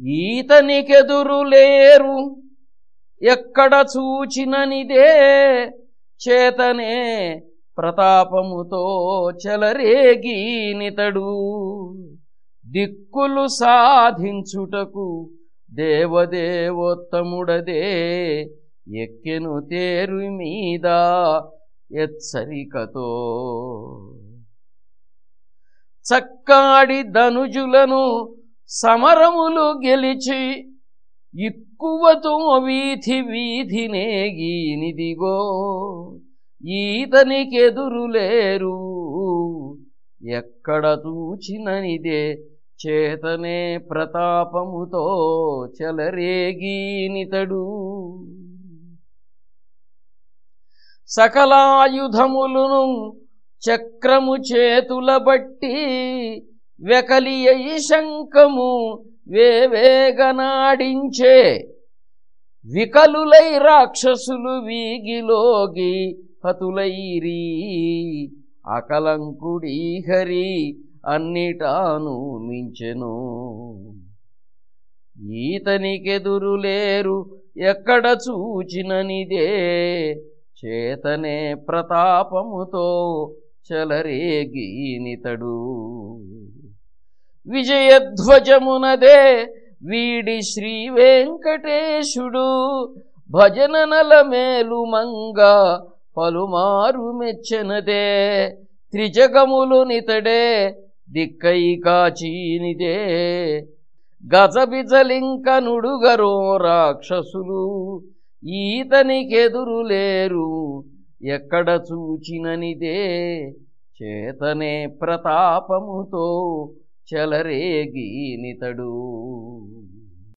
ఈతనికెదురు లేరు. ఎక్కడ చూచిననిదే చేతనే ప్రతాపముతో చెలరేగీనితడు. దిక్కులు సాధించుటకు దేవదేవోత్తముడదే ఎక్కెను తేరు మీద ఎచ్చరికతో. చక్కాడి ధనుజులను సమరములు గెలిచి ఇక్కువతో వీధి వీధి నేగీనిదిగో ఈతనికెదురు ఎక్కడ చూచిననిదే చేతనే ప్రతాపముతో చెలరేగీనితడు సకలాయుధములను చక్రము చేతుల బట్టి వెకలియై శంఖము వేవేగనాడించే. వికలులై రాక్షసులు వీగిలోగి హతులైరీ అకలంకుడీ హరి అన్నిటాను మించెను. ఈతనికెదురులేరు ఎక్కడ చూచిననిదే చేతనే ప్రతాపముతో చలరేగీనితడు. విజయధ్వజమునదే వీడి శ్రీ వెంకటేశుడు భజననల మేలు మంగ పలుమారు మెచ్చనదే. త్రిజగములు నితడే దిక్కై కాచీనిదే. గజబిజలింకనుడుగరో రాక్షసులు ఈతనికెదురు లేరు ఎక్కడ చూచిననిదే. చేతనే ప్రతాపముతో చెలరేగీనితడు.